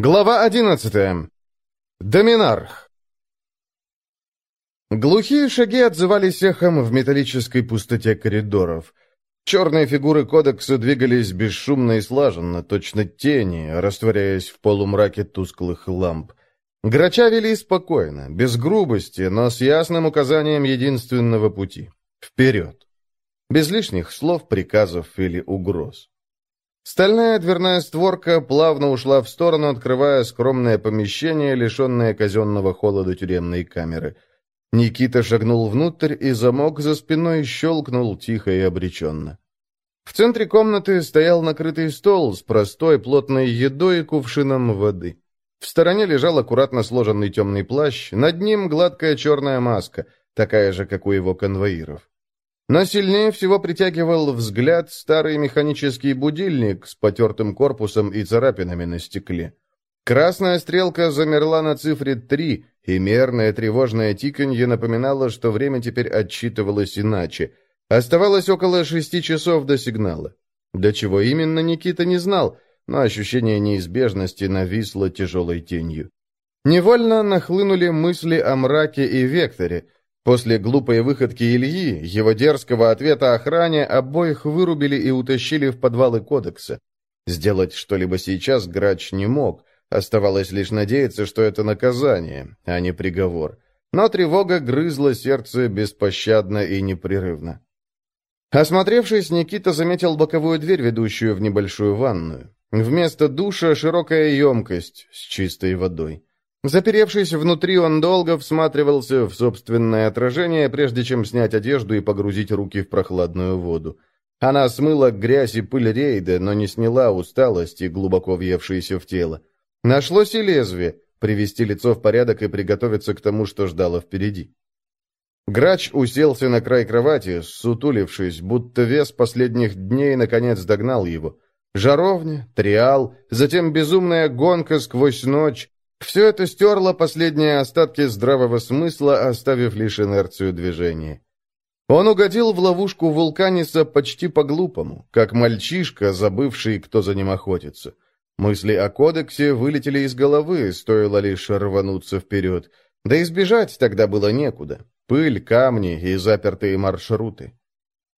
Глава 11. Доминарх. Глухие шаги отзывались эхом в металлической пустоте коридоров. Черные фигуры кодекса двигались бесшумно и слаженно, точно тени, растворяясь в полумраке тусклых ламп. Грача вели спокойно, без грубости, но с ясным указанием единственного пути — вперед. Без лишних слов, приказов или угроз. Стальная дверная створка плавно ушла в сторону, открывая скромное помещение, лишенное казенного холода тюремной камеры. Никита шагнул внутрь, и замок за спиной щелкнул тихо и обреченно. В центре комнаты стоял накрытый стол с простой плотной едой и кувшином воды. В стороне лежал аккуратно сложенный темный плащ, над ним гладкая черная маска, такая же, как у его конвоиров. Но сильнее всего притягивал взгляд старый механический будильник с потертым корпусом и царапинами на стекле. Красная стрелка замерла на цифре 3, и мерное тревожное тиканье напоминало, что время теперь отсчитывалось иначе. Оставалось около шести часов до сигнала. До чего именно Никита не знал, но ощущение неизбежности нависло тяжелой тенью. Невольно нахлынули мысли о мраке и векторе – После глупой выходки Ильи, его дерзкого ответа охране, обоих вырубили и утащили в подвалы кодекса. Сделать что-либо сейчас Грач не мог. Оставалось лишь надеяться, что это наказание, а не приговор. Но тревога грызла сердце беспощадно и непрерывно. Осмотревшись, Никита заметил боковую дверь, ведущую в небольшую ванную. Вместо душа широкая емкость с чистой водой. Заперевшись внутри, он долго всматривался в собственное отражение, прежде чем снять одежду и погрузить руки в прохладную воду. Она смыла грязь и пыль рейда, но не сняла усталости, глубоко въевшиеся в тело. Нашлось и лезвие — привести лицо в порядок и приготовиться к тому, что ждало впереди. Грач уселся на край кровати, сутулившись, будто вес последних дней наконец догнал его. Жаровня, триал, затем безумная гонка сквозь ночь, все это стерло последние остатки здравого смысла, оставив лишь инерцию движения. Он угодил в ловушку вулканиса почти по-глупому, как мальчишка, забывший, кто за ним охотится. Мысли о кодексе вылетели из головы, стоило лишь рвануться вперед. Да избежать тогда было некуда. Пыль, камни и запертые маршруты.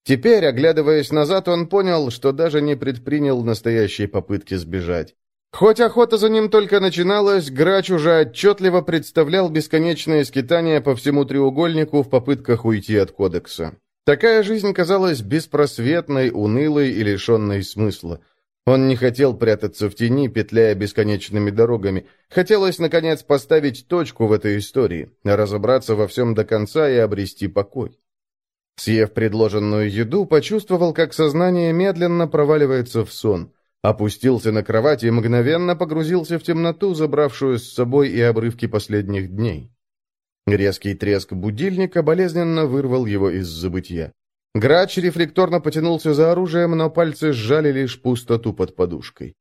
Теперь, оглядываясь назад, он понял, что даже не предпринял настоящей попытки сбежать. Хоть охота за ним только начиналась, Грач уже отчетливо представлял бесконечные скитания по всему треугольнику в попытках уйти от кодекса. Такая жизнь казалась беспросветной, унылой и лишенной смысла. Он не хотел прятаться в тени, петляя бесконечными дорогами. Хотелось, наконец, поставить точку в этой истории, разобраться во всем до конца и обрести покой. Съев предложенную еду, почувствовал, как сознание медленно проваливается в сон – Опустился на кровать и мгновенно погрузился в темноту, забравшую с собой и обрывки последних дней. Резкий треск будильника болезненно вырвал его из забытья. Грач рефлекторно потянулся за оружием, но пальцы сжали лишь пустоту под подушкой.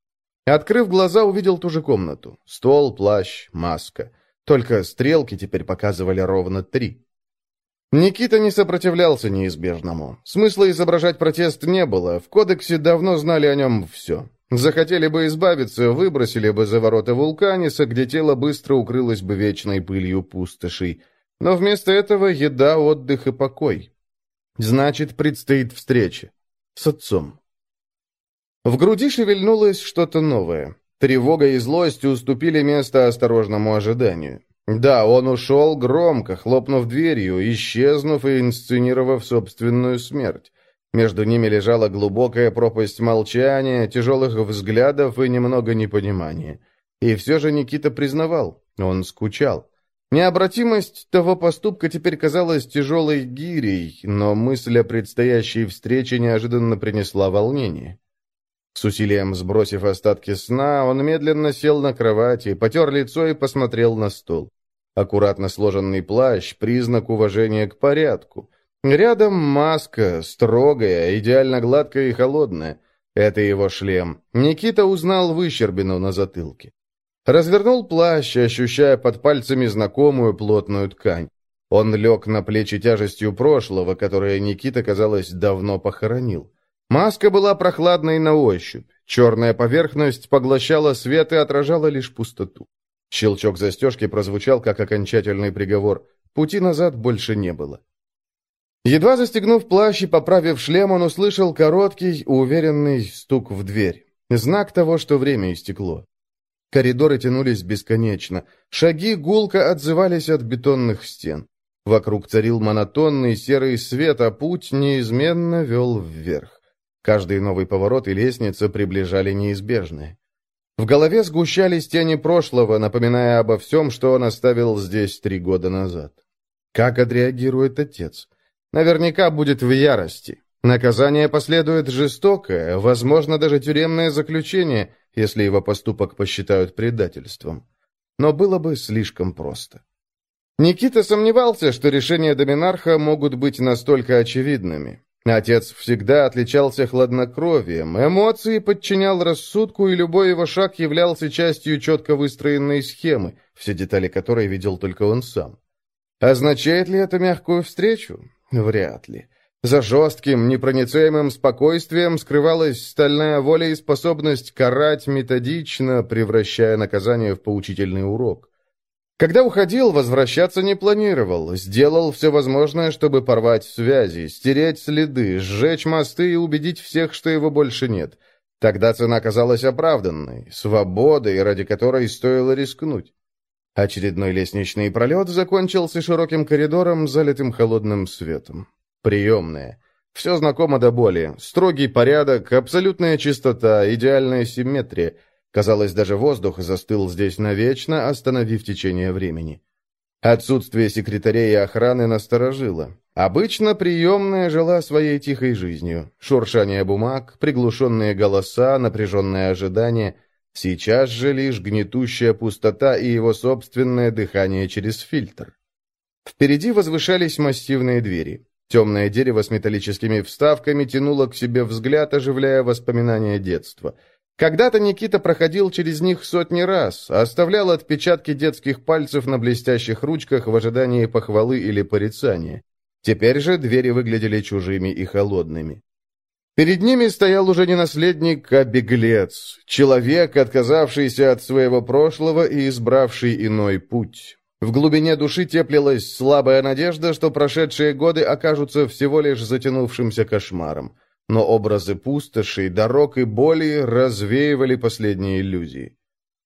Открыв глаза, увидел ту же комнату. Стол, плащ, маска. Только стрелки теперь показывали ровно три. Никита не сопротивлялся неизбежному. Смысла изображать протест не было, в кодексе давно знали о нем все. Захотели бы избавиться, выбросили бы за ворота вулканиса, где тело быстро укрылось бы вечной пылью пустошей. Но вместо этого еда, отдых и покой. Значит, предстоит встреча. С отцом. В груди шевельнулось что-то новое. Тревога и злость уступили место осторожному ожиданию. Да, он ушел громко, хлопнув дверью, исчезнув и инсценировав собственную смерть. Между ними лежала глубокая пропасть молчания, тяжелых взглядов и немного непонимания. И все же Никита признавал, он скучал. Необратимость того поступка теперь казалась тяжелой гирей, но мысль о предстоящей встрече неожиданно принесла волнение. С усилием сбросив остатки сна, он медленно сел на кровати, потер лицо и посмотрел на стол. Аккуратно сложенный плащ — признак уважения к порядку. Рядом маска, строгая, идеально гладкая и холодная. Это его шлем. Никита узнал выщербину на затылке. Развернул плащ, ощущая под пальцами знакомую плотную ткань. Он лег на плечи тяжестью прошлого, которое Никита, казалось, давно похоронил. Маска была прохладной на ощупь. Черная поверхность поглощала свет и отражала лишь пустоту. Щелчок застежки прозвучал, как окончательный приговор. Пути назад больше не было. Едва застегнув плащ и поправив шлем, он услышал короткий, уверенный стук в дверь. Знак того, что время истекло. Коридоры тянулись бесконечно. Шаги гулко отзывались от бетонных стен. Вокруг царил монотонный серый свет, а путь неизменно вел вверх. Каждый новый поворот и лестница приближали неизбежное. В голове сгущались тени прошлого, напоминая обо всем, что он оставил здесь три года назад. Как отреагирует отец? Наверняка будет в ярости. Наказание последует жестокое, возможно, даже тюремное заключение, если его поступок посчитают предательством. Но было бы слишком просто. Никита сомневался, что решения Доминарха могут быть настолько очевидными. Отец всегда отличался хладнокровием, эмоции подчинял рассудку, и любой его шаг являлся частью четко выстроенной схемы, все детали которой видел только он сам. Означает ли это мягкую встречу? Вряд ли. За жестким, непроницаемым спокойствием скрывалась стальная воля и способность карать методично, превращая наказание в поучительный урок. Когда уходил, возвращаться не планировал, сделал все возможное, чтобы порвать связи, стереть следы, сжечь мосты и убедить всех, что его больше нет. Тогда цена казалась оправданной, свободой, ради которой стоило рискнуть. Очередной лестничный пролет закончился широким коридором, залитым холодным светом. Приемная. Все знакомо до боли. Строгий порядок, абсолютная чистота, идеальная симметрия. Казалось, даже воздух застыл здесь навечно, остановив течение времени. Отсутствие секретарей и охраны насторожило. Обычно приемная жила своей тихой жизнью. Шуршание бумаг, приглушенные голоса, напряженное ожидание. Сейчас же лишь гнетущая пустота и его собственное дыхание через фильтр. Впереди возвышались массивные двери. Темное дерево с металлическими вставками тянуло к себе взгляд, оживляя воспоминания детства. Когда-то Никита проходил через них сотни раз, оставлял отпечатки детских пальцев на блестящих ручках в ожидании похвалы или порицания. Теперь же двери выглядели чужими и холодными. Перед ними стоял уже не наследник, а беглец, человек, отказавшийся от своего прошлого и избравший иной путь. В глубине души теплилась слабая надежда, что прошедшие годы окажутся всего лишь затянувшимся кошмаром. Но образы пустоши, дорог и боли развеивали последние иллюзии.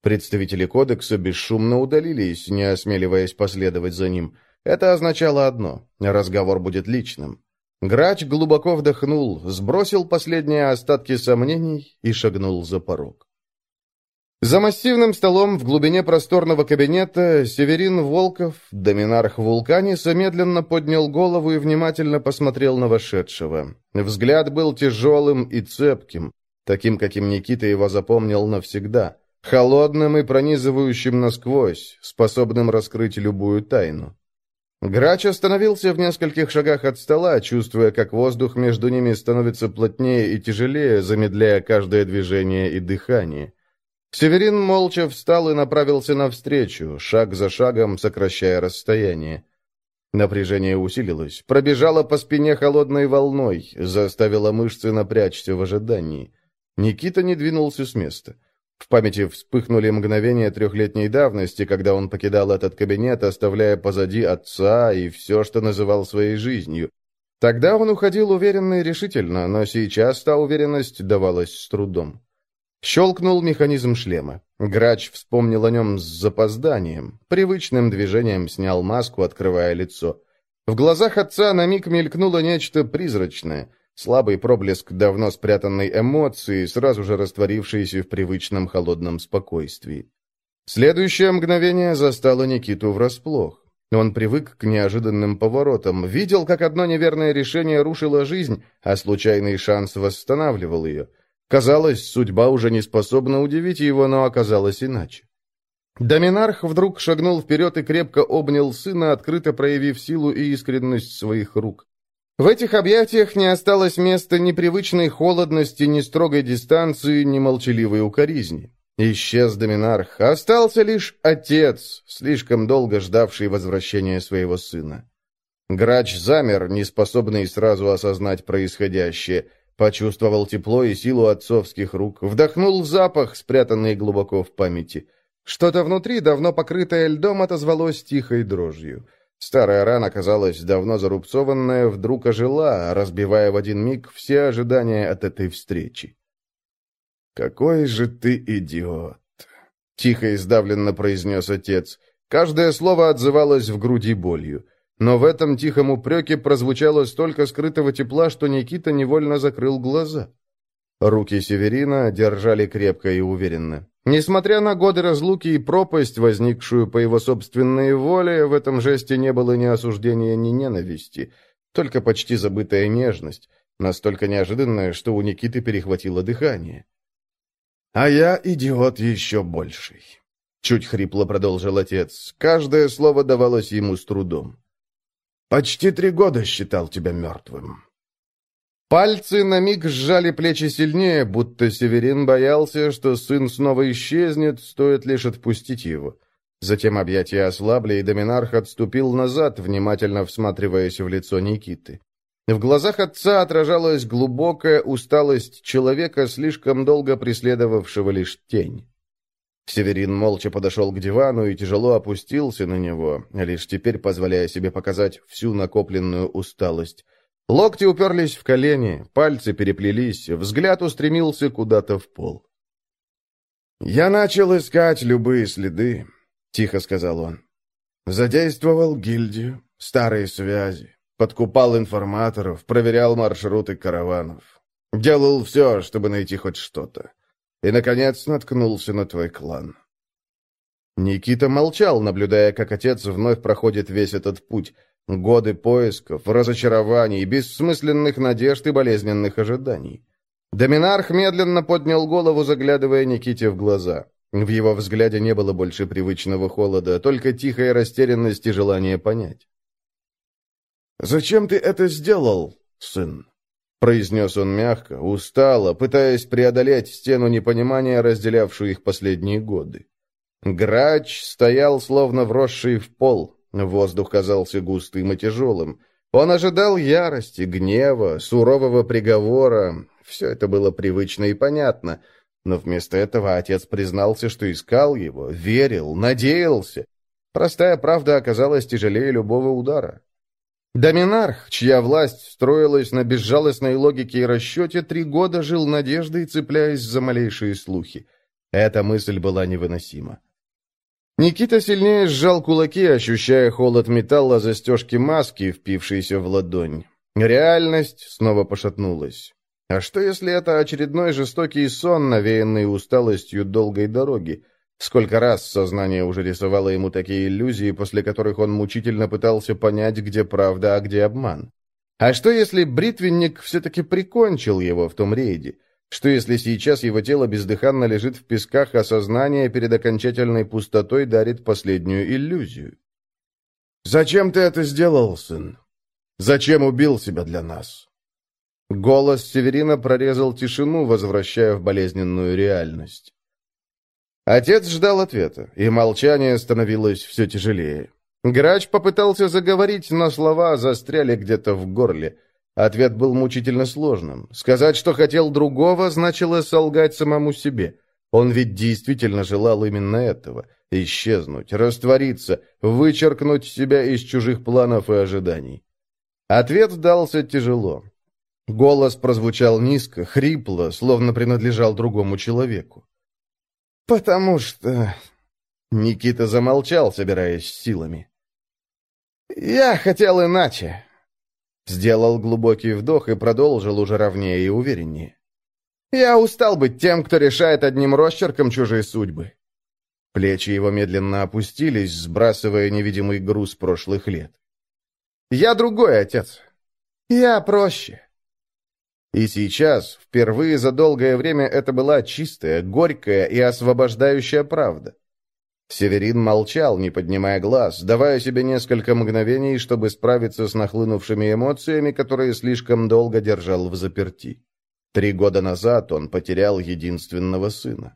Представители кодекса бесшумно удалились, не осмеливаясь последовать за ним. Это означало одно – разговор будет личным. Грач глубоко вдохнул, сбросил последние остатки сомнений и шагнул за порог. За массивным столом в глубине просторного кабинета Северин Волков, доминарх Вулканиса, медленно поднял голову и внимательно посмотрел на вошедшего. Взгляд был тяжелым и цепким, таким, каким Никита его запомнил навсегда, холодным и пронизывающим насквозь, способным раскрыть любую тайну. Грач остановился в нескольких шагах от стола, чувствуя, как воздух между ними становится плотнее и тяжелее, замедляя каждое движение и дыхание. Северин молча встал и направился навстречу, шаг за шагом сокращая расстояние. Напряжение усилилось, пробежало по спине холодной волной, заставило мышцы напрячься в ожидании. Никита не двинулся с места. В памяти вспыхнули мгновения трехлетней давности, когда он покидал этот кабинет, оставляя позади отца и все, что называл своей жизнью. Тогда он уходил уверенно и решительно, но сейчас та уверенность давалась с трудом. Щелкнул механизм шлема. Грач вспомнил о нем с запозданием. Привычным движением снял маску, открывая лицо. В глазах отца на миг мелькнуло нечто призрачное. Слабый проблеск давно спрятанной эмоции, сразу же растворившейся в привычном холодном спокойствии. Следующее мгновение застало Никиту врасплох. Он привык к неожиданным поворотам, видел, как одно неверное решение рушило жизнь, а случайный шанс восстанавливал ее — Казалось, судьба уже не способна удивить его, но оказалось иначе. Доминарх вдруг шагнул вперед и крепко обнял сына, открыто проявив силу и искренность своих рук. В этих объятиях не осталось места ни привычной холодности, ни строгой дистанции, ни молчаливой укоризни. Исчез Доминарх, остался лишь отец, слишком долго ждавший возвращения своего сына. Грач замер, неспособный сразу осознать происходящее – почувствовал тепло и силу отцовских рук, вдохнул запах, спрятанный глубоко в памяти. Что-то внутри, давно покрытое льдом, отозвалось тихой дрожью. Старая рана, казалось, давно зарубцованная, вдруг ожила, разбивая в один миг все ожидания от этой встречи. «Какой же ты идиот!» — тихо и сдавленно произнес отец. Каждое слово отзывалось в груди болью. Но в этом тихом упреке прозвучало столько скрытого тепла, что Никита невольно закрыл глаза. Руки Северина держали крепко и уверенно. Несмотря на годы разлуки и пропасть, возникшую по его собственной воле, в этом жесте не было ни осуждения, ни ненависти, только почти забытая нежность, настолько неожиданная, что у Никиты перехватило дыхание. «А я идиот еще больший», — чуть хрипло продолжил отец. Каждое слово давалось ему с трудом. «Почти три года считал тебя мертвым». Пальцы на миг сжали плечи сильнее, будто Северин боялся, что сын снова исчезнет, стоит лишь отпустить его. Затем объятия ослабли, и Доминарх отступил назад, внимательно всматриваясь в лицо Никиты. В глазах отца отражалась глубокая усталость человека, слишком долго преследовавшего лишь тень. Северин молча подошел к дивану и тяжело опустился на него, лишь теперь позволяя себе показать всю накопленную усталость. Локти уперлись в колени, пальцы переплелись, взгляд устремился куда-то в пол. «Я начал искать любые следы», — тихо сказал он. «Задействовал гильдию, старые связи, подкупал информаторов, проверял маршруты караванов. Делал все, чтобы найти хоть что-то. И, наконец, наткнулся на твой клан». Никита молчал, наблюдая, как отец вновь проходит весь этот путь. Годы поисков, разочарований, бессмысленных надежд и болезненных ожиданий. Доминарх медленно поднял голову, заглядывая Никите в глаза. В его взгляде не было больше привычного холода, только тихая растерянность и желание понять. «Зачем ты это сделал, сын?» Произнес он мягко, устало, пытаясь преодолеть стену непонимания, разделявшую их последние годы. Грач стоял, словно вросший в пол. Воздух казался густым и тяжелым. Он ожидал ярости, гнева, сурового приговора. Все это было привычно и понятно. Но вместо этого отец признался, что искал его, верил, надеялся. Простая правда оказалась тяжелее любого удара. Доминарх, чья власть строилась на безжалостной логике и расчете, три года жил надеждой, цепляясь за малейшие слухи. Эта мысль была невыносима. Никита сильнее сжал кулаки, ощущая холод металла застежки маски, впившейся в ладонь. Реальность снова пошатнулась. А что, если это очередной жестокий сон, навеянный усталостью долгой дороги? Сколько раз сознание уже рисовало ему такие иллюзии, после которых он мучительно пытался понять, где правда, а где обман. А что, если бритвенник все-таки прикончил его в том рейде? Что, если сейчас его тело бездыханно лежит в песках, а сознание перед окончательной пустотой дарит последнюю иллюзию? «Зачем ты это сделал, сын? Зачем убил себя для нас?» Голос Северина прорезал тишину, возвращая в болезненную реальность. Отец ждал ответа, и молчание становилось все тяжелее. Грач попытался заговорить, но слова застряли где-то в горле. Ответ был мучительно сложным. Сказать, что хотел другого, значило солгать самому себе. Он ведь действительно желал именно этого — исчезнуть, раствориться, вычеркнуть себя из чужих планов и ожиданий. Ответ дался тяжело. Голос прозвучал низко, хрипло, словно принадлежал другому человеку. «Потому что...» Никита замолчал, собираясь силами. «Я хотел иначе». Сделал глубокий вдох и продолжил уже ровнее и увереннее. «Я устал быть тем, кто решает одним росчерком чужие судьбы». Плечи его медленно опустились, сбрасывая невидимый груз прошлых лет. «Я другой отец. Я проще. И сейчас, впервые за долгое время, это была чистая, горькая и освобождающая правда. Северин молчал, не поднимая глаз, давая себе несколько мгновений, чтобы справиться с нахлынувшими эмоциями, которые слишком долго держал в заперти. Три года назад он потерял единственного сына.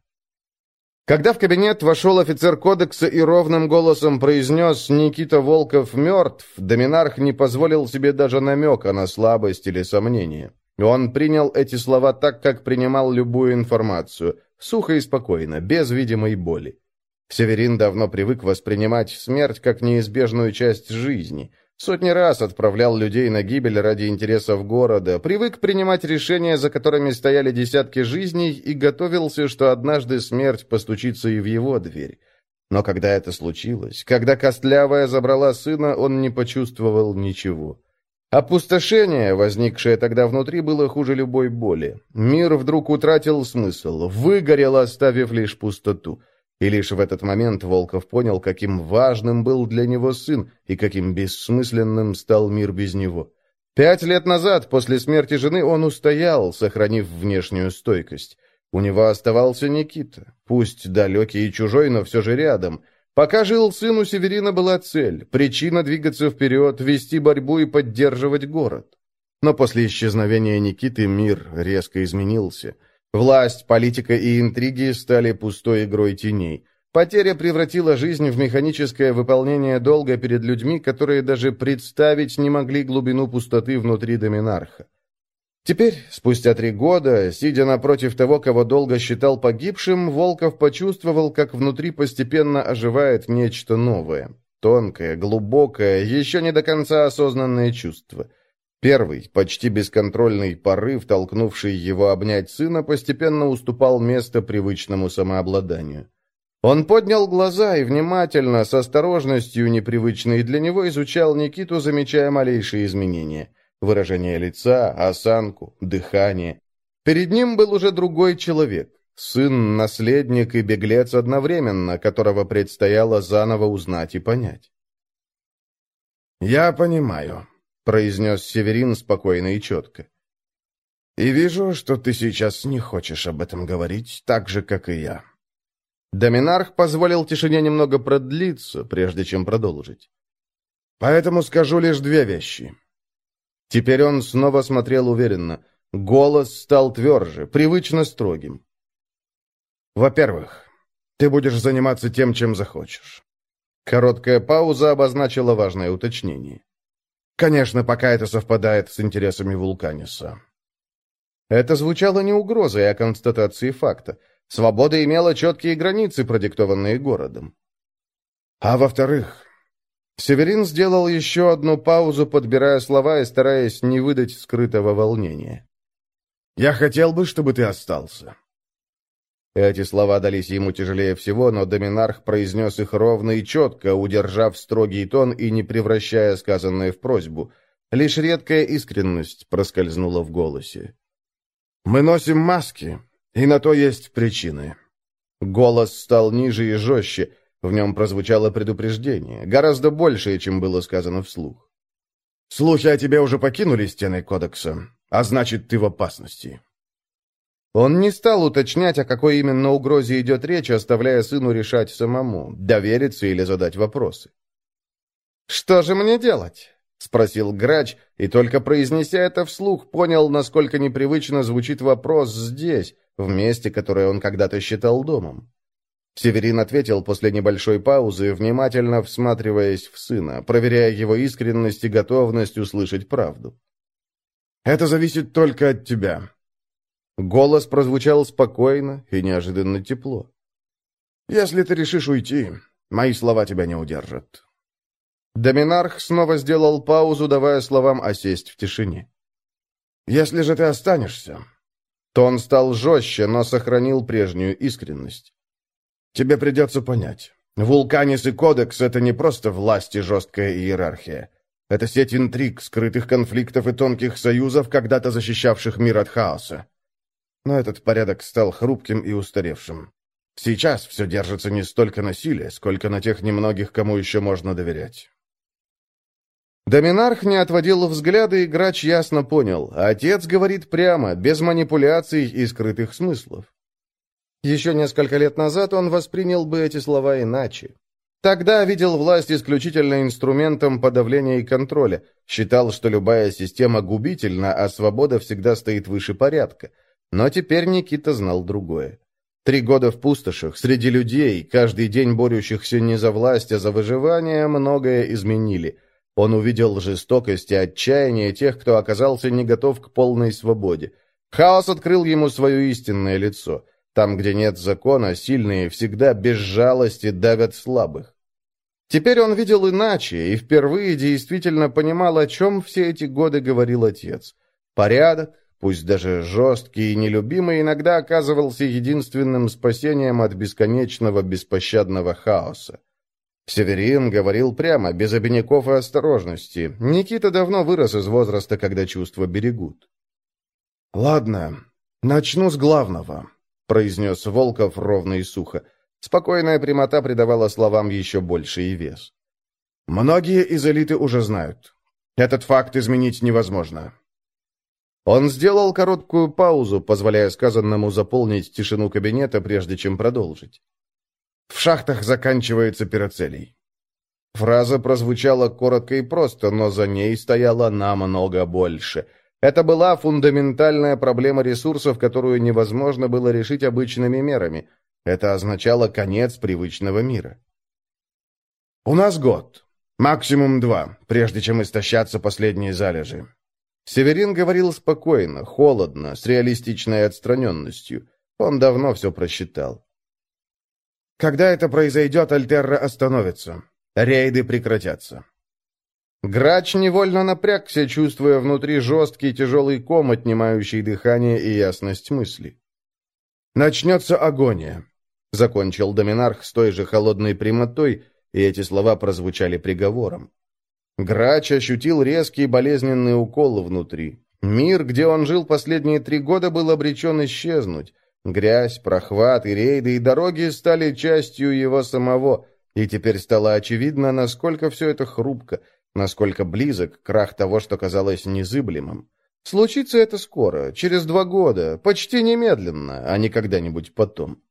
Когда в кабинет вошел офицер кодекса и ровным голосом произнес «Никита Волков мертв», Доминарх не позволил себе даже намека на слабость или сомнение. Он принял эти слова так, как принимал любую информацию, сухо и спокойно, без видимой боли. Северин давно привык воспринимать смерть как неизбежную часть жизни. Сотни раз отправлял людей на гибель ради интересов города, привык принимать решения, за которыми стояли десятки жизней, и готовился, что однажды смерть постучится и в его дверь. Но когда это случилось, когда Костлявая забрала сына, он не почувствовал ничего. Опустошение, возникшее тогда внутри, было хуже любой боли. Мир вдруг утратил смысл, выгорел, оставив лишь пустоту. И лишь в этот момент Волков понял, каким важным был для него сын и каким бессмысленным стал мир без него. Пять лет назад, после смерти жены, он устоял, сохранив внешнюю стойкость. У него оставался Никита, пусть далекий и чужой, но все же рядом. Пока жил сын, у Северина была цель, причина двигаться вперед, вести борьбу и поддерживать город. Но после исчезновения Никиты мир резко изменился. Власть, политика и интриги стали пустой игрой теней. Потеря превратила жизнь в механическое выполнение долга перед людьми, которые даже представить не могли глубину пустоты внутри Доминарха. Теперь, спустя три года, сидя напротив того, кого долго считал погибшим, Волков почувствовал, как внутри постепенно оживает нечто новое. Тонкое, глубокое, еще не до конца осознанное чувство. Первый, почти бесконтрольный порыв, толкнувший его обнять сына, постепенно уступал место привычному самообладанию. Он поднял глаза и внимательно, с осторожностью, непривычной для него, изучал Никиту, замечая малейшие изменения выражение лица, осанку, дыхание. Перед ним был уже другой человек, сын, наследник и беглец одновременно, которого предстояло заново узнать и понять. «Я понимаю», — произнес Северин спокойно и четко. «И вижу, что ты сейчас не хочешь об этом говорить, так же, как и я». Доминарх позволил тишине немного продлиться, прежде чем продолжить. «Поэтому скажу лишь две вещи. Теперь он снова смотрел уверенно. Голос стал тверже, привычно строгим. «Во-первых, ты будешь заниматься тем, чем захочешь». Короткая пауза обозначила важное уточнение. «Конечно, пока это совпадает с интересами Вулканиса». Это звучало не угрозой, а констатацией факта. Свобода имела четкие границы, продиктованные городом. А во-вторых, Северин сделал еще одну паузу, подбирая слова и стараясь не выдать скрытого волнения. «Я хотел бы, чтобы ты остался». Эти слова дались ему тяжелее всего, но Доминарх произнес их ровно и четко, удержав строгий тон и не превращая сказанное в просьбу. Лишь редкая искренность проскользнула в голосе. «Мы носим маски, и на то есть причины». Голос стал ниже и жестче, в нем прозвучало предупреждение, гораздо большее, чем было сказано вслух. «Слухи о тебе уже покинули стены кодекса, а значит, ты в опасности». Он не стал уточнять, о какой именно угрозе идет речь, оставляя сыну решать самому, довериться или задать вопросы. «Что же мне делать?» — спросил Грач, и только произнеся это вслух, понял, насколько непривычно звучит вопрос здесь, в месте, которое он когда-то считал домом. Северин ответил после небольшой паузы, внимательно всматриваясь в сына, проверяя его искренность и готовность услышать правду. «Это зависит только от тебя». Голос прозвучал спокойно и неожиданно тепло. «Если ты решишь уйти, мои слова тебя не удержат». Доминарх снова сделал паузу, давая словам осесть в тишине. «Если же ты останешься...» Тон стал жестче, но сохранил прежнюю искренность. Тебе придется понять. Вулканис и Кодекс — это не просто власть и жесткая иерархия. Это сеть интриг, скрытых конфликтов и тонких союзов, когда-то защищавших мир от хаоса. Но этот порядок стал хрупким и устаревшим. Сейчас все держится не столько на силе, сколько на тех немногих, кому еще можно доверять. Доминарх не отводил взгляда, и Грач ясно понял. Отец говорит прямо, без манипуляций и скрытых смыслов. Еще несколько лет назад он воспринял бы эти слова иначе. Тогда видел власть исключительно инструментом подавления и контроля, считал, что любая система губительна, а свобода всегда стоит выше порядка. Но теперь Никита знал другое. Три года в пустошах, среди людей, каждый день борющихся не за власть, а за выживание, многое изменили. Он увидел жестокость и отчаяние тех, кто оказался не готов к полной свободе. Хаос открыл ему свое истинное лицо. Там, где нет закона, сильные всегда без жалости давят слабых. Теперь он видел иначе и впервые действительно понимал, о чем все эти годы говорил отец. Порядок, пусть даже жесткий и нелюбимый, иногда оказывался единственным спасением от бесконечного беспощадного хаоса. Северин говорил прямо, без обиняков и осторожности. Никита давно вырос из возраста, когда чувства берегут. «Ладно, начну с главного», — произнес Волков ровно и сухо. Спокойная прямота придавала словам еще больший вес. «Многие из элиты уже знают. Этот факт изменить невозможно. Он сделал короткую паузу, позволяя сказанному заполнить тишину кабинета, прежде чем продолжить. В шахтах заканчивается пироцелий. Фраза прозвучала коротко и просто, но за ней стояло намного больше. Это была фундаментальная проблема ресурсов, которую невозможно было решить обычными мерами. Это означало конец привычного мира. «У нас год. Максимум два, прежде чем истощатся последние залежи. Северин говорил спокойно, холодно, с реалистичной отстраненностью. Он давно все просчитал. Когда это произойдет, Альтерра остановится. Рейды прекратятся. Грач невольно напрягся, чувствуя внутри жесткий тяжелый ком, отнимающий дыхание и ясность мысли. «Начнется агония», — закончил Доминарх с той же холодной прямотой, и эти слова прозвучали приговором. Грач ощутил резкий болезненный укол внутри. Мир, где он жил последние три года, был обречен исчезнуть. Грязь, прохват и рейды и дороги стали частью его самого, и теперь стало очевидно, насколько все это хрупко, насколько близок крах того, что казалось незыблемым. Случится это скоро, через два года, почти немедленно, а не когда-нибудь потом.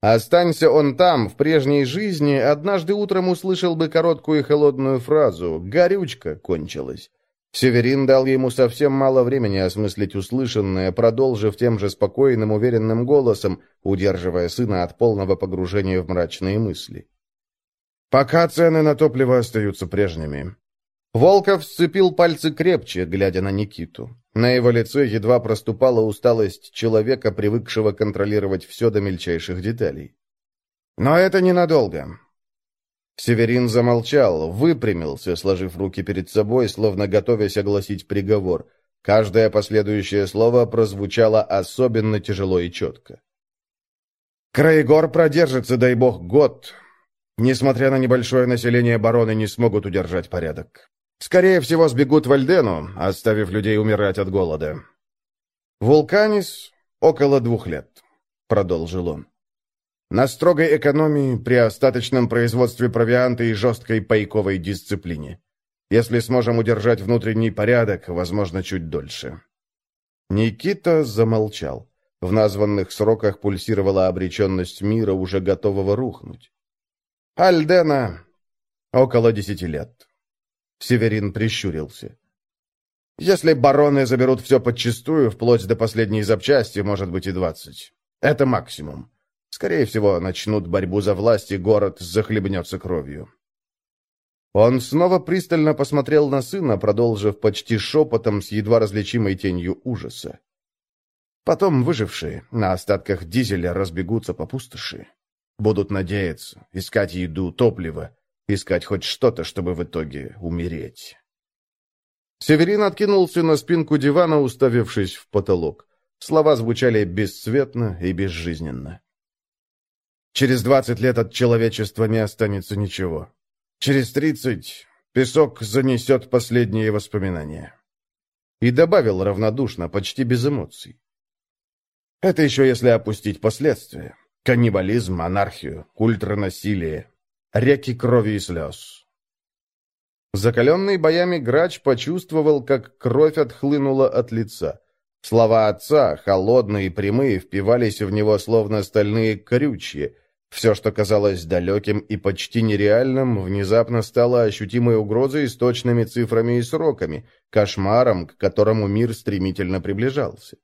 Останься он там, в прежней жизни, однажды утром услышал бы короткую и холодную фразу «горючка кончилась». Северин дал ему совсем мало времени осмыслить услышанное, продолжив тем же спокойным, уверенным голосом, удерживая сына от полного погружения в мрачные мысли. «Пока цены на топливо остаются прежними». Волков сцепил пальцы крепче, глядя на Никиту. На его лице едва проступала усталость человека, привыкшего контролировать все до мельчайших деталей. «Но это ненадолго». Северин замолчал, выпрямился, сложив руки перед собой, словно готовясь огласить приговор. Каждое последующее слово прозвучало особенно тяжело и четко. «Краегор продержится, дай бог, год. Несмотря на небольшое население, бароны не смогут удержать порядок. Скорее всего, сбегут в Альдену, оставив людей умирать от голода. «Вулканис около двух лет», — продолжил он. «На строгой экономии, при остаточном производстве провианта и жесткой пайковой дисциплине. Если сможем удержать внутренний порядок, возможно, чуть дольше». Никита замолчал. В названных сроках пульсировала обреченность мира, уже готового рухнуть. «Альдена около десяти лет». Северин прищурился. «Если бароны заберут все подчистую, вплоть до последней запчасти, может быть и двадцать. Это максимум. Скорее всего, начнут борьбу за власть, и город захлебнется кровью». Он снова пристально посмотрел на сына, продолжив почти шепотом с едва различимой тенью ужаса. Потом выжившие на остатках дизеля разбегутся по пустоши. Будут надеяться, искать еду, топливо, Искать хоть что-то, чтобы в итоге умереть. Северин откинулся на спинку дивана, уставившись в потолок. Слова звучали бесцветно и безжизненно. Через двадцать лет от человечества не останется ничего. Через тридцать песок занесет последние воспоминания. И добавил равнодушно, почти без эмоций. Это еще если опустить последствия. Каннибализм, анархию, ультранасилие, реки крови и слез. Закаленный боями грач почувствовал, как кровь отхлынула от лица. Слова отца, холодные и прямые, впивались в него словно стальные крючья. Все, что казалось далеким и почти нереальным, внезапно стало ощутимой угрозой с точными цифрами и сроками, кошмаром, к которому мир стремительно приближался.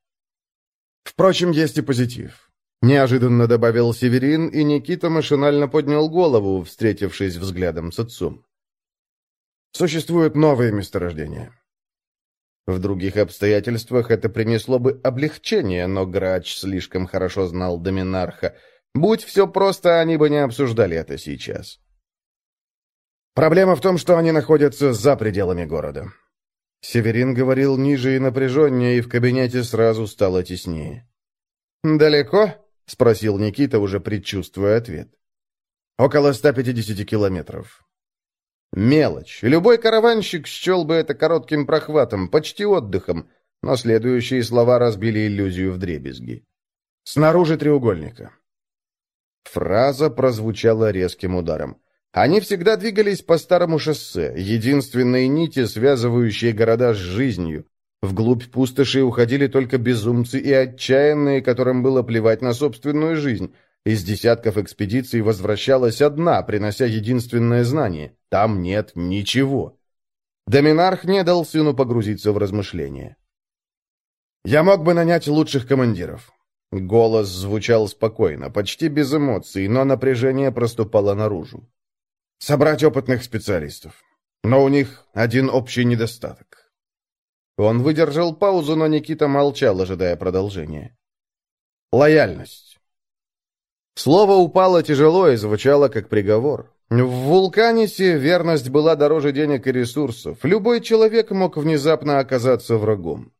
Впрочем, есть и позитив. Неожиданно добавил Северин, и Никита машинально поднял голову, встретившись взглядом с отцом. Существуют новые месторождения. В других обстоятельствах это принесло бы облегчение, но Грач слишком хорошо знал Доминарха. Будь все просто, они бы не обсуждали это сейчас. Проблема в том, что они находятся за пределами города. Северин говорил ниже и напряженнее, и в кабинете сразу стало теснее. «Далеко?» — спросил Никита, уже предчувствуя ответ. «Около 150 километров». Мелочь. Любой караванщик счел бы это коротким прохватом, почти отдыхом, но следующие слова разбили иллюзию в дребезги. «Снаружи треугольника». Фраза прозвучала резким ударом. Они всегда двигались по старому шоссе, единственной нити, связывающей города с жизнью. Вглубь пустоши уходили только безумцы и отчаянные, которым было плевать на собственную жизнь. Из десятков экспедиций возвращалась одна, принося единственное знание. Там нет ничего. Доминарх не дал сыну погрузиться в размышления. «Я мог бы нанять лучших командиров». Голос звучал спокойно, почти без эмоций, но напряжение проступало наружу собрать опытных специалистов. Но у них один общий недостаток. Он выдержал паузу, но Никита молчал, ожидая продолжения. Лояльность. Слово упало тяжело и звучало как приговор. В Вулканисе верность была дороже денег и ресурсов. Любой человек мог внезапно оказаться врагом.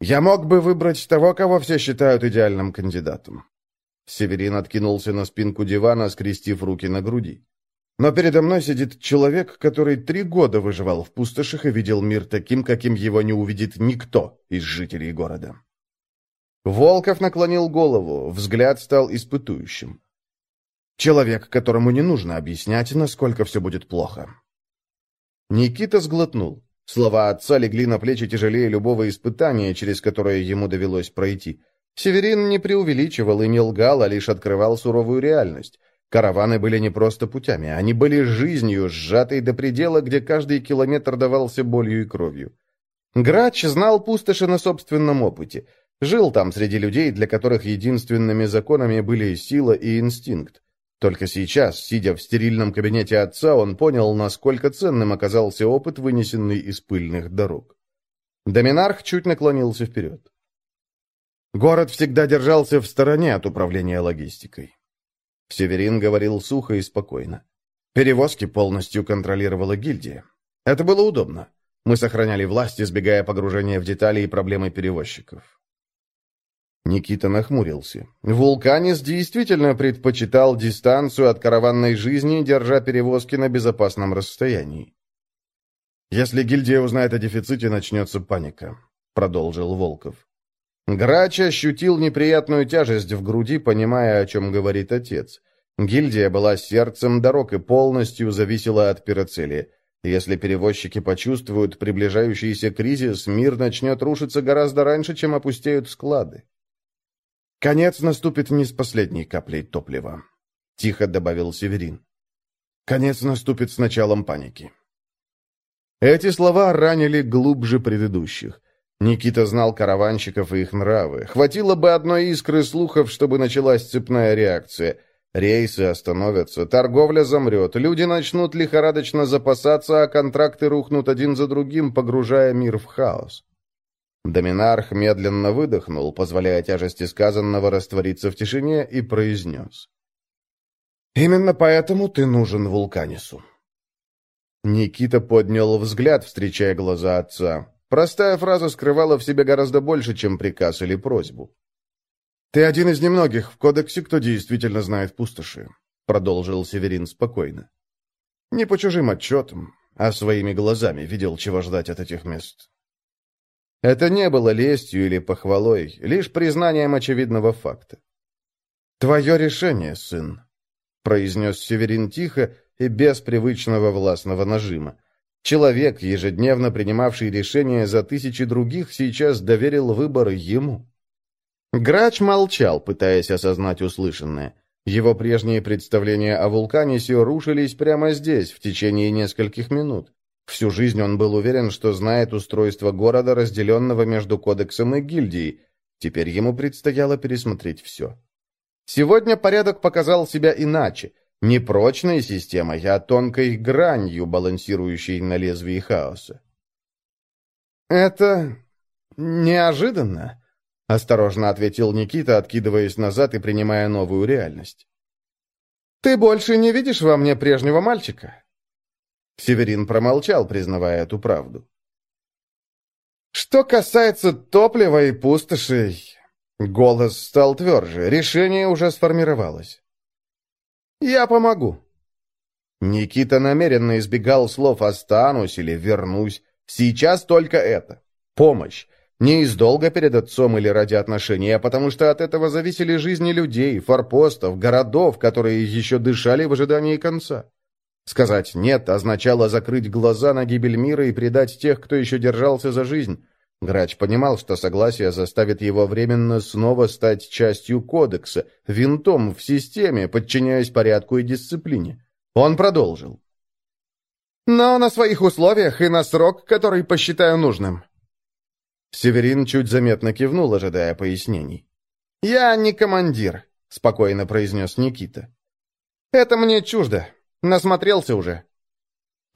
Я мог бы выбрать того, кого все считают идеальным кандидатом. Северин откинулся на спинку дивана, скрестив руки на груди. Но передо мной сидит человек, который три года выживал в пустошах и видел мир таким, каким его не увидит никто из жителей города. Волков наклонил голову, взгляд стал испытующим. Человек, которому не нужно объяснять, насколько все будет плохо. Никита сглотнул. Слова отца легли на плечи тяжелее любого испытания, через которое ему довелось пройти. Северин не преувеличивал и не лгал, а лишь открывал суровую реальность. Караваны были не просто путями, они были жизнью, сжатой до предела, где каждый километр давался болью и кровью. Грач знал пустоши на собственном опыте. Жил там среди людей, для которых единственными законами были сила и инстинкт. Только сейчас, сидя в стерильном кабинете отца, он понял, насколько ценным оказался опыт, вынесенный из пыльных дорог. Доминарх чуть наклонился вперед. Город всегда держался в стороне от управления логистикой. Северин говорил сухо и спокойно. Перевозки полностью контролировала гильдия. Это было удобно. Мы сохраняли власть, избегая погружения в детали и проблемы перевозчиков. Никита нахмурился. Вулканис действительно предпочитал дистанцию от караванной жизни, держа перевозки на безопасном расстоянии. «Если гильдия узнает о дефиците, начнется паника», — продолжил Волков. Грач ощутил неприятную тяжесть в груди, понимая, о чем говорит отец. Гильдия была сердцем дорог и полностью зависела от пироцелии. Если перевозчики почувствуют приближающийся кризис, мир начнет рушиться гораздо раньше, чем опустеют склады. «Конец наступит не с последней каплей топлива», — тихо добавил Северин. «Конец наступит с началом паники». Эти слова ранили глубже предыдущих. Никита знал караванщиков и их нравы. Хватило бы одной искры слухов, чтобы началась цепная реакция. Рейсы остановятся, торговля замрет, люди начнут лихорадочно запасаться, а контракты рухнут один за другим, погружая мир в хаос. Доминарх медленно выдохнул, позволяя тяжести сказанного раствориться в тишине, и произнес. «Именно поэтому ты нужен Вулканису». Никита поднял взгляд, встречая глаза отца. Простая фраза скрывала в себе гораздо больше, чем приказ или просьбу. «Ты один из немногих в кодексе, кто действительно знает пустоши», — продолжил Северин спокойно. «Не по чужим отчетам, а своими глазами видел, чего ждать от этих мест». Это не было лестью или похвалой, лишь признанием очевидного факта. «Твое решение, сын», — произнес Северин тихо и без привычного властного нажима. Человек, ежедневно принимавший решения за тысячи других, сейчас доверил выбор ему. Грач молчал, пытаясь осознать услышанное. Его прежние представления о Вулканисе рушились прямо здесь, в течение нескольких минут. Всю жизнь он был уверен, что знает устройство города, разделенного между кодексом и гильдией. Теперь ему предстояло пересмотреть все. Сегодня порядок показал себя иначе. Не прочной системой, а тонкой гранью, балансирующей на лезвии хаоса. «Это неожиданно», — осторожно ответил Никита, откидываясь назад и принимая новую реальность. «Ты больше не видишь во мне прежнего мальчика?» Северин промолчал, признавая эту правду. «Что касается топлива и пустошей...» Голос стал тверже, решение уже сформировалось. «Я помогу». Никита намеренно избегал слов «останусь» или «вернусь». Сейчас только это. Помощь. Не из долга перед отцом или ради отношений, а потому что от этого зависели жизни людей, форпостов, городов, которые еще дышали в ожидании конца. Сказать «нет» означало закрыть глаза на гибель мира и предать тех, кто еще держался за жизнь. Грач понимал, что согласие заставит его временно снова стать частью кодекса, винтом в системе, подчиняясь порядку и дисциплине. Он продолжил. «Но на своих условиях и на срок, который посчитаю нужным». Северин чуть заметно кивнул, ожидая пояснений. «Я не командир», — спокойно произнес Никита. «Это мне чуждо. Насмотрелся уже.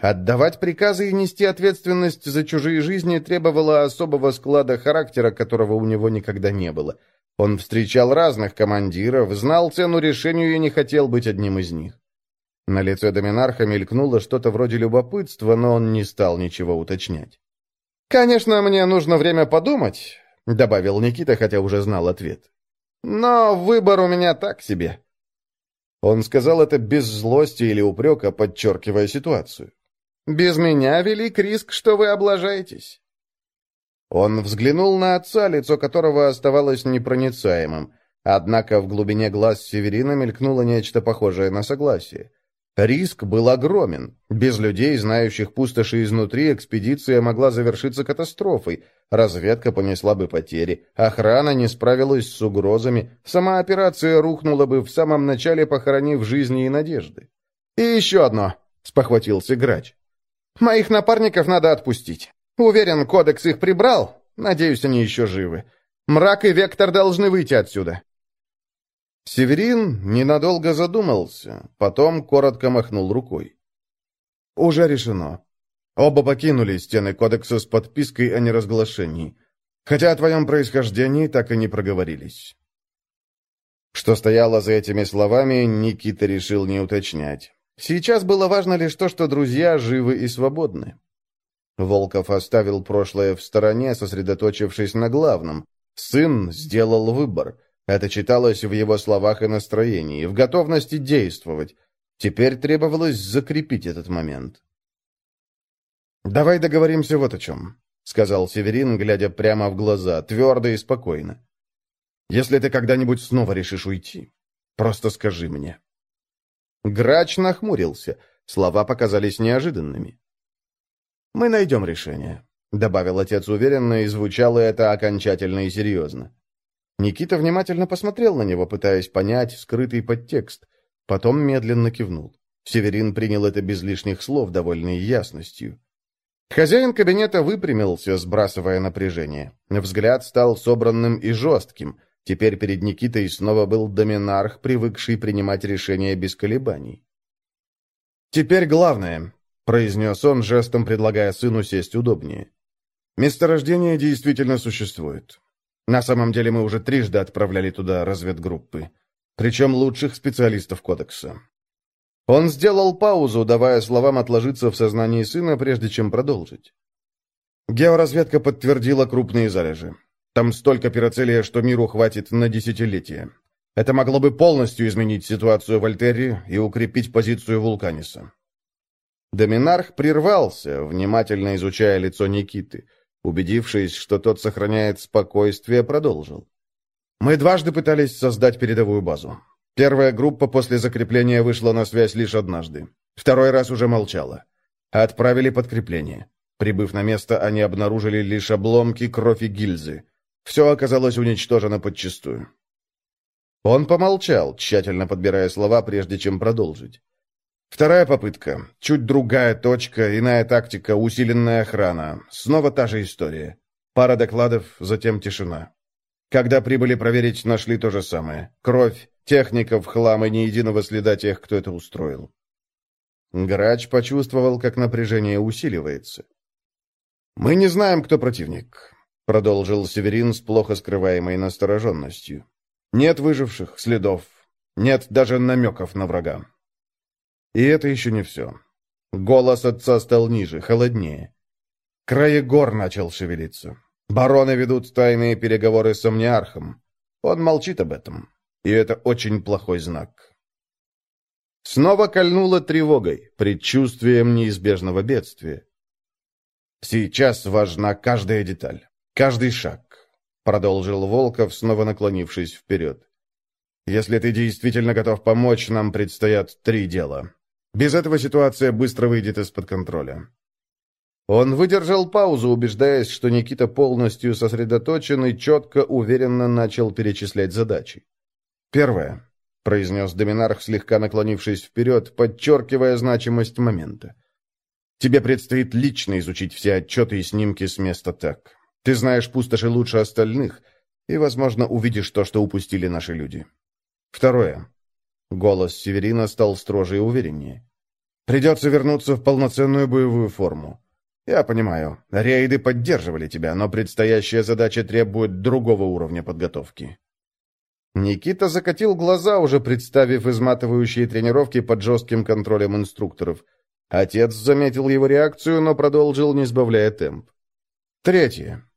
Отдавать приказы и нести ответственность за чужие жизни требовало особого склада характера, которого у него никогда не было. Он встречал разных командиров, знал цену решению и не хотел быть одним из них. На лице Доминарха мелькнуло что-то вроде любопытства, но он не стал ничего уточнять. «Конечно, мне нужно время подумать», — добавил Никита, хотя уже знал ответ. «Но выбор у меня так себе». Он сказал это без злости или упрека, подчеркивая ситуацию. «Без меня велик риск, что вы облажаетесь». Он взглянул на отца, лицо которого оставалось непроницаемым, однако в глубине глаз Северина мелькнуло нечто похожее на согласие. Риск был огромен. Без людей, знающих пустоши изнутри, экспедиция могла завершиться катастрофой. Разведка понесла бы потери, охрана не справилась с угрозами, сама операция рухнула бы в самом начале, похоронив жизни и надежды. «И еще одно», — спохватился Грач. «Моих напарников надо отпустить. Уверен, кодекс их прибрал. Надеюсь, они еще живы. Мрак и Вектор должны выйти отсюда. Северин ненадолго задумался, потом коротко махнул рукой. «Уже решено. Оба покинули стены кодекса с подпиской о неразглашении, хотя о твоем происхождении так и не проговорились». Что стояло за этими словами, Никита решил не уточнять. Сейчас было важно лишь то, что друзья живы и свободны. Волков оставил прошлое в стороне, сосредоточившись на главном. Сын сделал выбор. Это читалось в его словах и настроении, в готовности действовать. Теперь требовалось закрепить этот момент. «Давай договоримся вот о чем», — сказал Северин, глядя прямо в глаза, твердо и спокойно. «Если ты когда-нибудь снова решишь уйти, просто скажи мне». Грач нахмурился, слова показались неожиданными. «Мы найдем решение», — добавил отец уверенно, и звучало это окончательно и серьезно. Никита внимательно посмотрел на него, пытаясь понять скрытый подтекст. Потом медленно кивнул. Северин принял это без лишних слов, довольной ясностью. Хозяин кабинета выпрямился, сбрасывая напряжение. Взгляд стал собранным и жестким. Теперь перед Никитой снова был доминарх, привыкший принимать решения без колебаний. «Теперь главное», — произнес он, жестом предлагая сыну сесть удобнее. «Месторождение действительно существует. На самом деле мы уже трижды отправляли туда разведгруппы. Причем лучших специалистов Кодекса. Он сделал паузу, давая словам отложиться в сознании сына, прежде чем продолжить. Георазведка подтвердила крупные залежи. Там столько пироцелия, что миру хватит на десятилетия. Это могло бы полностью изменить ситуацию в Альтерии и укрепить позицию Вулканиса. Доминарх прервался, внимательно изучая лицо Никиты. Убедившись, что тот сохраняет спокойствие, продолжил. «Мы дважды пытались создать передовую базу. Первая группа после закрепления вышла на связь лишь однажды. Второй раз уже молчала. Отправили подкрепление. Прибыв на место, они обнаружили лишь обломки, кровь и гильзы. Все оказалось уничтожено подчистую. Он помолчал, тщательно подбирая слова, прежде чем продолжить. Вторая попытка. Чуть другая точка, иная тактика, усиленная охрана. Снова та же история. Пара докладов, затем тишина. Когда прибыли проверить, нашли то же самое. Кровь, Техников, хлам и ни единого следа тех, кто это устроил. Грач почувствовал, как напряжение усиливается. «Мы не знаем, кто противник», — продолжил Северин с плохо скрываемой настороженностью. «Нет выживших следов, нет даже намеков на врага». И это еще не все. Голос отца стал ниже, холоднее. Краегор начал шевелиться. Бароны ведут тайные переговоры с Амниархом. Он молчит об этом, и это очень плохой знак. Снова кольнуло тревогой, предчувствием неизбежного бедствия. «Сейчас важна каждая деталь, каждый шаг», — продолжил Волков, снова наклонившись вперед. «Если ты действительно готов помочь, нам предстоят три дела. Без этого ситуация быстро выйдет из-под контроля». Он выдержал паузу, убеждаясь, что Никита полностью сосредоточен и четко, уверенно начал перечислять задачи. Первое произнес Доминарх, слегка наклонившись вперед, подчеркивая значимость момента. «Тебе предстоит лично изучить все отчеты и снимки с места так. Ты знаешь пустоши лучше остальных, и, возможно, увидишь то, что упустили наши люди. Второе». Голос Северина стал строже и увереннее. «Придется вернуться в полноценную боевую форму. Я понимаю, рейды поддерживали тебя, но предстоящая задача требует другого уровня подготовки. Никита закатил глаза, уже представив изматывающие тренировки под жестким контролем инструкторов. Отец заметил его реакцию, но продолжил, не сбавляя темп. Третье.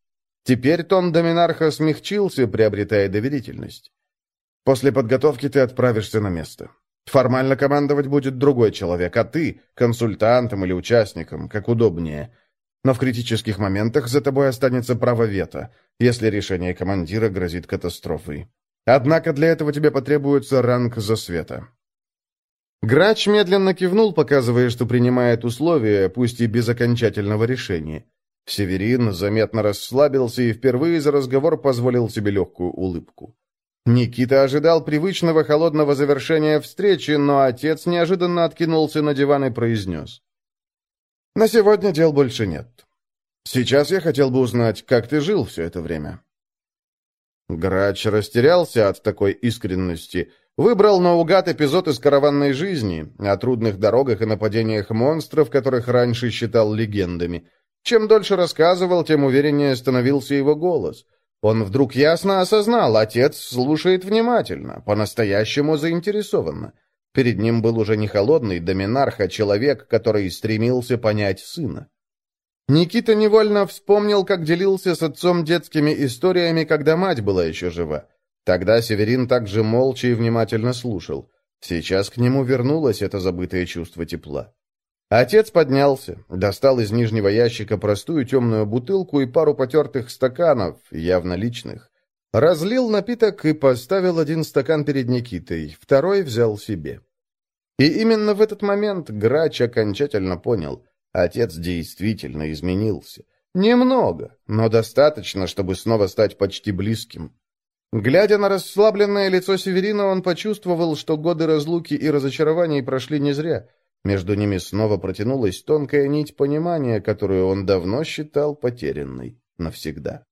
Теперь тон Доминарха смягчился, приобретая доверительность. После подготовки ты отправишься на место. Формально командовать будет другой человек, а ты — консультантом или участником, как удобнее. Но в критических моментах за тобой останется право вето, если решение командира грозит катастрофой. Однако для этого тебе потребуется ранг засвета». Грач медленно кивнул, показывая, что принимает условия, пусть и без окончательного решения. Северин заметно расслабился и впервые за разговор позволил себе легкую улыбку. Никита ожидал привычного холодного завершения встречи, но отец неожиданно откинулся на диван и произнес. «На сегодня дел больше нет. Сейчас я хотел бы узнать, как ты жил все это время». Грач растерялся от такой искренности. Выбрал наугад эпизод из караванной жизни, о трудных дорогах и нападениях монстров, которых раньше считал легендами. Чем дольше рассказывал, тем увереннее становился его голос. Он вдруг ясно осознал, отец слушает внимательно, по-настоящему заинтересованно. Перед ним был уже не холодный доминарх, а человек, который стремился понять сына. Никита невольно вспомнил, как делился с отцом детскими историями, когда мать была еще жива. Тогда Северин также молча и внимательно слушал. Сейчас к нему вернулось это забытое чувство тепла. Отец поднялся, достал из нижнего ящика простую темную бутылку и пару потертых стаканов, явно личных. Разлил напиток и поставил один стакан перед Никитой, второй взял себе. И именно в этот момент Грач окончательно понял. Отец действительно изменился. Немного, но достаточно, чтобы снова стать почти близким. Глядя на расслабленное лицо Северина, он почувствовал, что годы разлуки и разочарований прошли не зря. Между ними снова протянулась тонкая нить понимания, которую он давно считал потерянной навсегда.